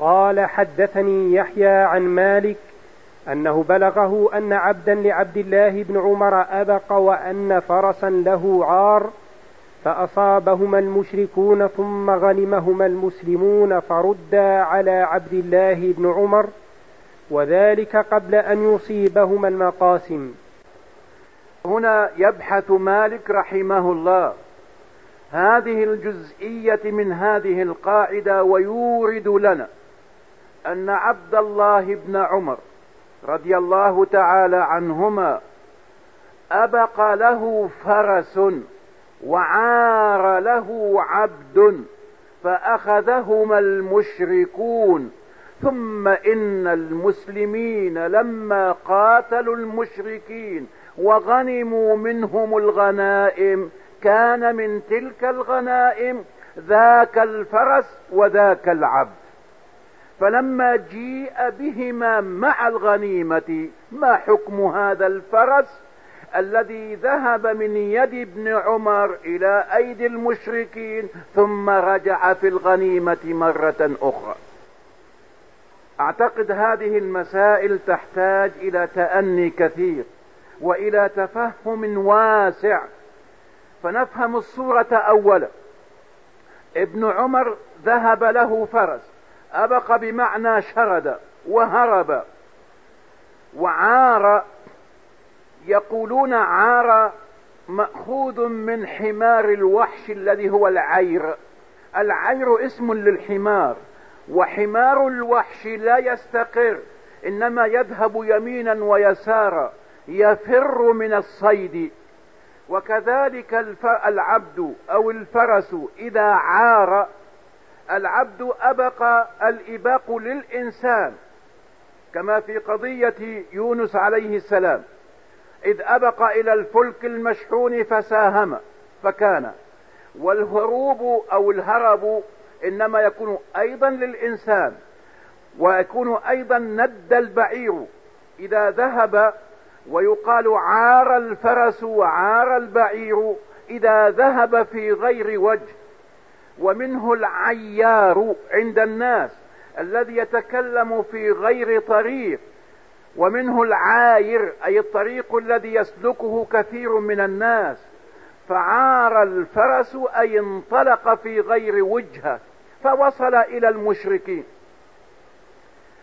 قال حدثني يحيى عن مالك أنه بلغه أن عبدا لعبد الله بن عمر أبق وأن فرسا له عار فأصابهما المشركون ثم غنمهما المسلمون فردا على عبد الله بن عمر وذلك قبل أن يصيبهما المقاسم. هنا يبحث مالك رحمه الله. هذه الجزئية من هذه القاعدة ويورد لنا أن عبد الله بن عمر رضي الله تعالى عنهما أبق له فرس وعار له عبد فأخذهما المشركون ثم إن المسلمين لما قاتلوا المشركين وغنموا منهم الغنائم كان من تلك الغنائم ذاك الفرس وذاك العبد. فلما جيء بهما مع الغنيمة ما حكم هذا الفرس الذي ذهب من يد ابن عمر إلى أيدي المشركين ثم رجع في الغنيمة مرة أخرى؟ أعتقد هذه المسائل تحتاج إلى تأني كثير وإلى تفهم واسع. فنفهم الصورة اولا. ابن عمر ذهب له فرس. أبق بمعنى شرد وهرب وعار يقولون عار مأخوذ من حمار الوحش الذي هو العير. العير اسم للحمار وحمار الوحش لا يستقر إنما يذهب يمينا ويسارا يفر من الصيد. وكذلك العبد أو الفرس إذا عار العبد أبق الإباق للإنسان كما في قضية يونس عليه السلام إذ أبق إلى الفلك المشحون فساهم فكان والهروب أو الهرب إنما يكون أيضا للإنسان ويكون أيضا ند البعير إذا ذهب ويقال عار الفرس وعار البعير إذا ذهب في غير وجه. ومنه العيار عند الناس الذي يتكلم في غير طريق ومنه العاير أي الطريق الذي يسلكه كثير من الناس. فعار الفرس أي انطلق في غير وجهه فوصل إلى المشركين.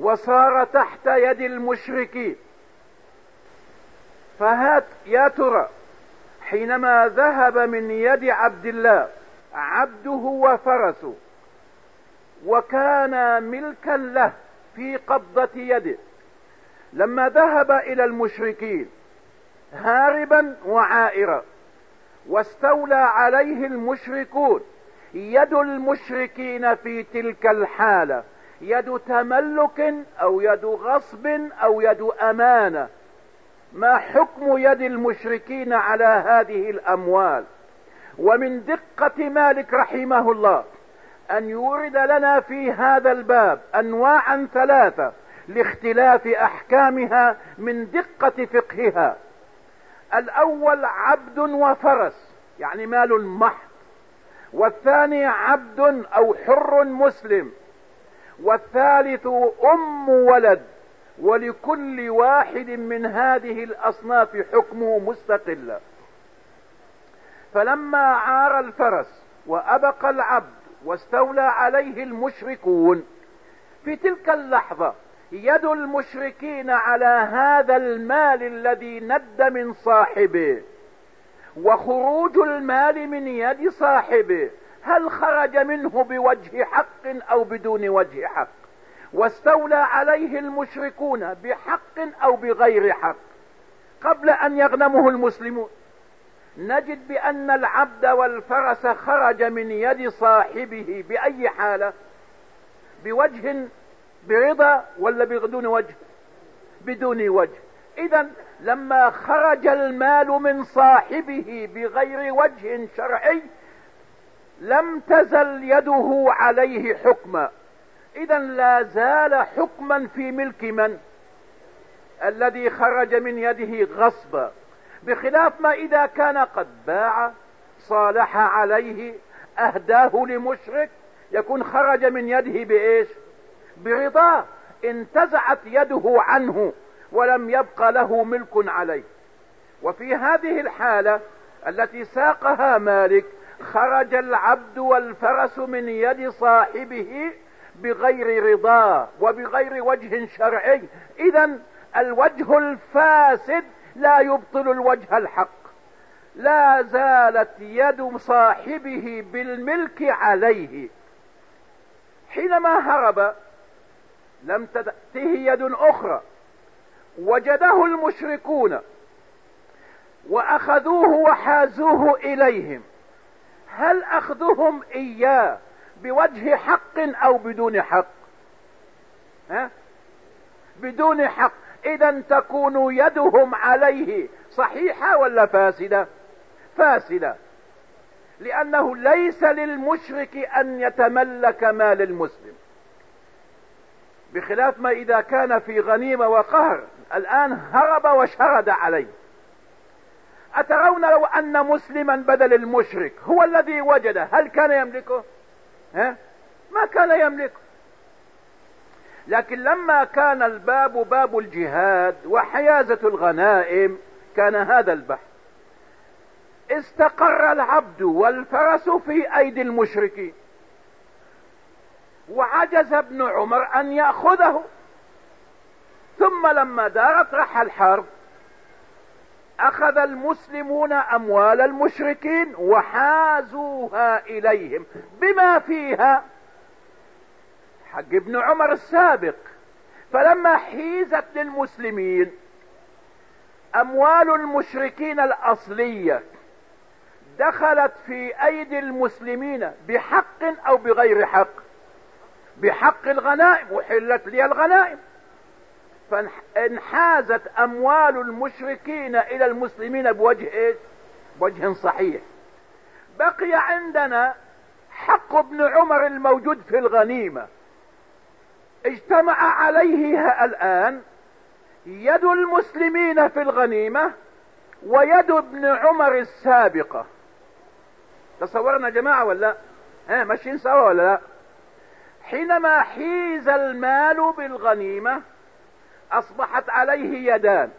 وصار تحت يد المشركين. فهات يا ترى حينما ذهب من يد عبد الله عبده وفرسه. وكان ملكا له في قبضة يده. لما ذهب إلى المشركين هاربا وعائرا واستولى عليه المشركون يد المشركين في تلك الحالة. يد تملك أو يد غصب أو يد أمانة. ما حكم يد المشركين على هذه الأموال؟ ومن دقة مالك رحمه الله أن يورد لنا في هذا الباب انواعا ثلاثة لاختلاف أحكامها من دقة فقهها. الأول عبد وفرس يعني مال محض. والثاني عبد أو حر مسلم. والثالث أم ولد ولكل واحد من هذه الأصناف حكمه مستقلا فلما عار الفرس وأبق العبد واستولى عليه المشركون في تلك اللحظة يد المشركين على هذا المال الذي ند من صاحبه وخروج المال من يد صاحبه. هل خرج منه بوجه حق أو بدون وجه حق؟ واستولى عليه المشركون بحق أو بغير حق؟ قبل أن يغنمه المسلمون. نجد بأن العبد والفرس خرج من يد صاحبه بأي حالة؟ بوجه برضا ولا بدون وجه؟ بدون وجه. إذا لما خرج المال من صاحبه بغير وجه شرعي لم تزل يده عليه حكما. إذا لا زال حكما في ملك من؟ الذي خرج من يده غصبا. بخلاف ما إذا كان قد باع صالح عليه أهداه لمشرك يكون خرج من يده بإيش؟ برضاه انتزعت يده عنه ولم يبق له ملك عليه. وفي هذه الحالة التي ساقها مالك خرج العبد والفرس من يد صاحبه بغير رضاه وبغير وجه شرعي. اذا الوجه الفاسد لا يبطل الوجه الحق. لا زالت يد صاحبه بالملك عليه. حينما هرب لم تأته يد أخرى. وجده المشركون وأخذوه وحازوه إليهم. هل أخذهم إياه بوجه حق أو بدون حق؟ ها؟ بدون حق. إذا تكون يدهم عليه صحيحة ولا فاسدة؟ فاسدة. لأنه ليس للمشرك أن يتملك مال المسلم. بخلاف ما إذا كان في غنيمة وقهر الآن هرب وشرد عليه. أترون لو أن مسلما بدل المشرك هو الذي وجده؟ هل كان يملكه؟ ها؟ ما كان يملكه. لكن لما كان الباب باب الجهاد وحيازة الغنائم كان هذا البحث. استقر العبد والفرس في أيدي المشركين. وعجز ابن عمر أن يأخذه. ثم لما دارت رح الحرب أخذ المسلمون أموال المشركين وحازوها إليهم بما فيها حق ابن عمر السابق. فلما حيزت للمسلمين أموال المشركين الأصلية دخلت في أيدي المسلمين بحق أو بغير حق. بحق الغنائم وحلت لي الغنائم. فانحازت أموال المشركين إلى المسلمين بوجه إيش؟ بوجه صحيح. بقي عندنا حق ابن عمر الموجود في الغنيمة. اجتمع عليه الآن يد المسلمين في الغنيمة ويد ابن عمر السابقة. تصورنا جماعة ولا؟ ها ماشيين سوا ولا لا؟ حينما حيز المال بالغنيمة أصبحت عليه يدان.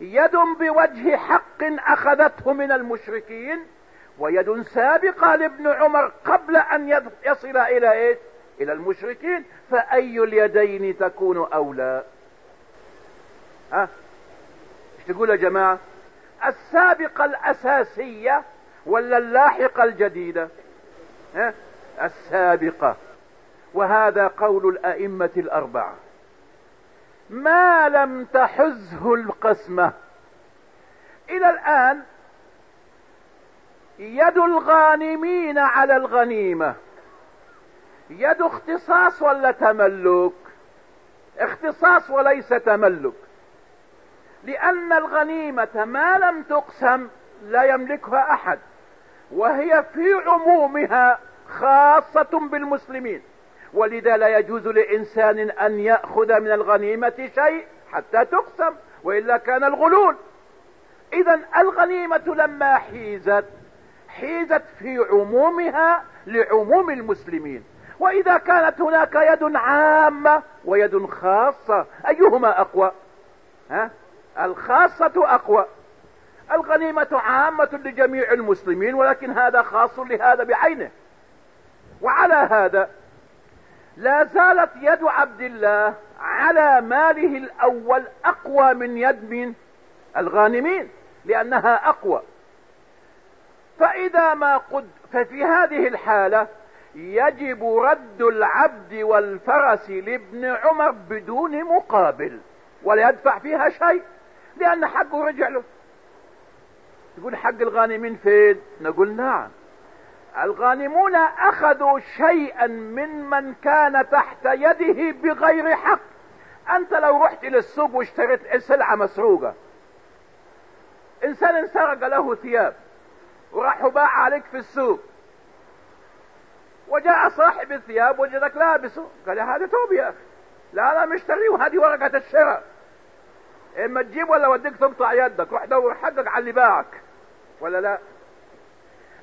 يد بوجه حق أخذته من المشركين ويد سابقة لابن عمر قبل أن يصل إلى إيش؟ إلى المشركين فأي اليدين تكون أولى؟ ها؟ إيش تقول يا جماعة؟ السابقة الأساسية ولا اللاحقة الجديدة؟ ها؟ السابقة. وهذا قول الأئمة الأربعة. ما لم تحزه القسمة. إلى الآن يد الغانمين على الغنيمة. يد اختصاص ولا تملك؟ اختصاص وليس تملك. لأن الغنيمة ما لم تقسم لا يملكها أحد وهي في عمومها خاصة بالمسلمين. ولذا لا يجوز لإنسان أن يأخذ من الغنيمة شيء حتى تقسم وإلا كان الغلول. إذا الغنيمة لما حيزت حيزت في عمومها لعموم المسلمين. وإذا كانت هناك يد عامة ويد خاصة أيهما أقوى؟ ها؟ الخاصة أقوى. الغنيمة عامة لجميع المسلمين ولكن هذا خاص لهذا بعينه. وعلى هذا لا زالت يد عبد الله على ماله الأول أقوى من يد من الغانمين لأنها أقوى. فإذا ما قد ففي هذه الحالة يجب رد العبد والفرس لابن عمر بدون مقابل ولا يدفع فيها شيء لأن حقه رجع له. تقول حق الغانمين فين؟ نقول نعم. الغانمون أخذوا شيئا من من كان تحت يده بغير حق. أنت لو رحت إلى السوق واشتريت سلعة مسروقة. إنسان انسرق له ثياب وراح باع عليك في السوق. وجاء صاحب الثياب وجدك لابسه قال هذا ثوب يا أخي. لا لا مشتريه وهذه ورقة الشراء إما تجيب ولا وديك تقطع يدك. روح دور حقك على اللي باعك. ولا لا؟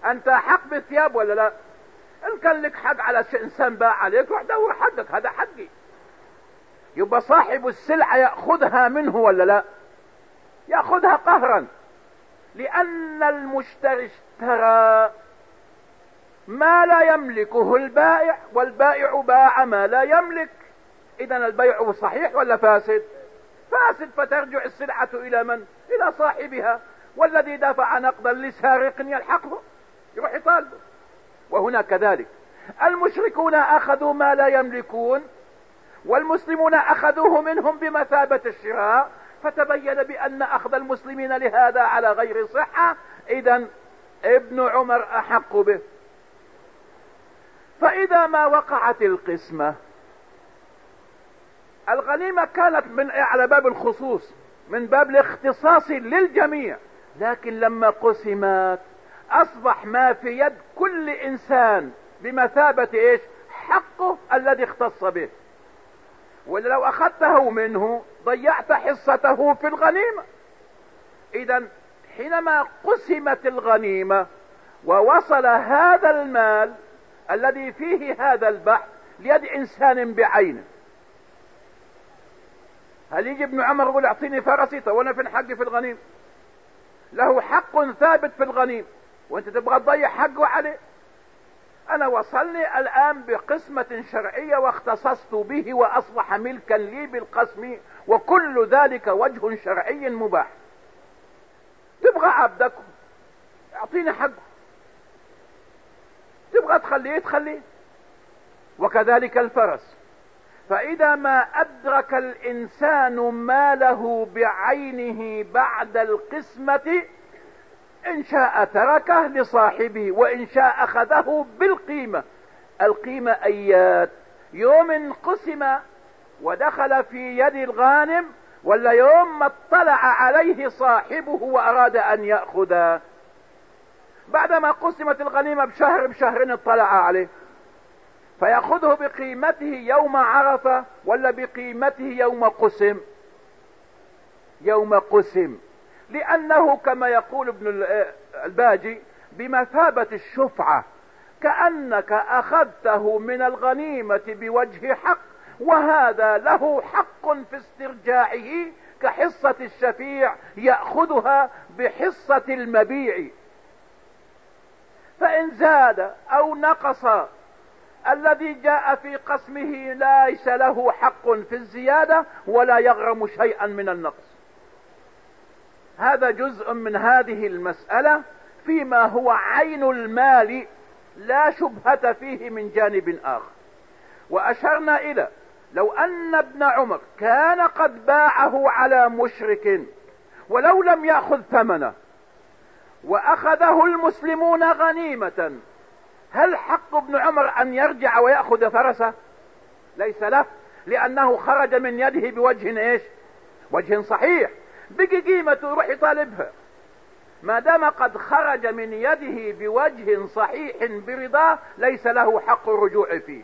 أنت حق بالثياب ولا لا؟ إن كان لك حق على إنسان باع عليك روح دور حقك. هذا حقي. يبقى صاحب السلعة يأخذها منه ولا لا؟ يأخذها قهرا. لأن المشتري اشترى ما لا يملكه البائع والبائع باع ما لا يملك. اذا البيع صحيح ولا فاسد؟ فاسد فترجع السلعة إلى من؟ إلى صاحبها. والذي دفع نقدا لسارق يلحقه يروح يطالبه. وهنا كذلك. المشركون أخذوا ما لا يملكون والمسلمون أخذوه منهم بمثابة الشراء. فتبين بأن أخذ المسلمين لهذا على غير صحة. اذا ابن عمر أحق به. فإذا ما وقعت القسمة الغنيمة كانت من على باب الخصوص من باب الاختصاص للجميع. لكن لما قسمت أصبح ما في يد كل إنسان بمثابة إيش؟ حقه الذي اختص به. ولو أخذته منه ضيعت حصته في الغنيمة. اذا حينما قسمت الغنيمة ووصل هذا المال الذي فيه هذا البحث ليد إنسان بعينه هل يجي ابن عمر يقول أعطيني فرسي طب وأنا فين حقي في الغنيم؟ له حق ثابت في الغنيم. وأنت تبغى تضيع حقه عليه؟ أنا وصلني الآن بقسمة شرعية واختصصت به وأصبح ملكا لي بالقسم وكل ذلك وجه شرعي مباح. تبغى عبدك؟ أعطيني حقه. تبغى تخليه تخليه. وكذلك الفرس. فإذا ما أدرك الإنسان ماله بعينه بعد القسمة إن شاء تركه لصاحبه وإن شاء أخذه بالقيمة. القيمة أيات. يوم قسم ودخل في يد الغانم ولا يوم ما اطلع عليه صاحبه وأراد أن يأخذه. بعدما قسمت الغنيمة بشهر بشهرين اطلع عليه. فيأخذه بقيمته يوم عرفة ولا بقيمته يوم قسم. يوم قسم. لأنه كما يقول ابن الباجي بمثابة الشفعة كأنك أخذته من الغنيمة بوجه حق وهذا له حق في استرجاعه كحصة الشفيع يأخذها بحصة المبيع. فإن زاد أو نقص الذي جاء في قسمه ليس له حق في الزيادة ولا يغرم شيئا من النقص. هذا جزء من هذه المسألة فيما هو عين المال لا شبهة فيه من جانب آخر. وأشرنا إلى لو أن ابن عمر كان قد باعه على مشرك ولو لم يأخذ ثمنه وأخذه المسلمون غنيمة. هل حق ابن عمر أن يرجع ويأخذ فرسه؟ ليس له لأنه خرج من يده بوجه إيش؟ وجه صحيح. بقي قيمته يروح يطالبها. ما دام قد خرج من يده بوجه صحيح برضاه ليس له حق الرجوع فيه.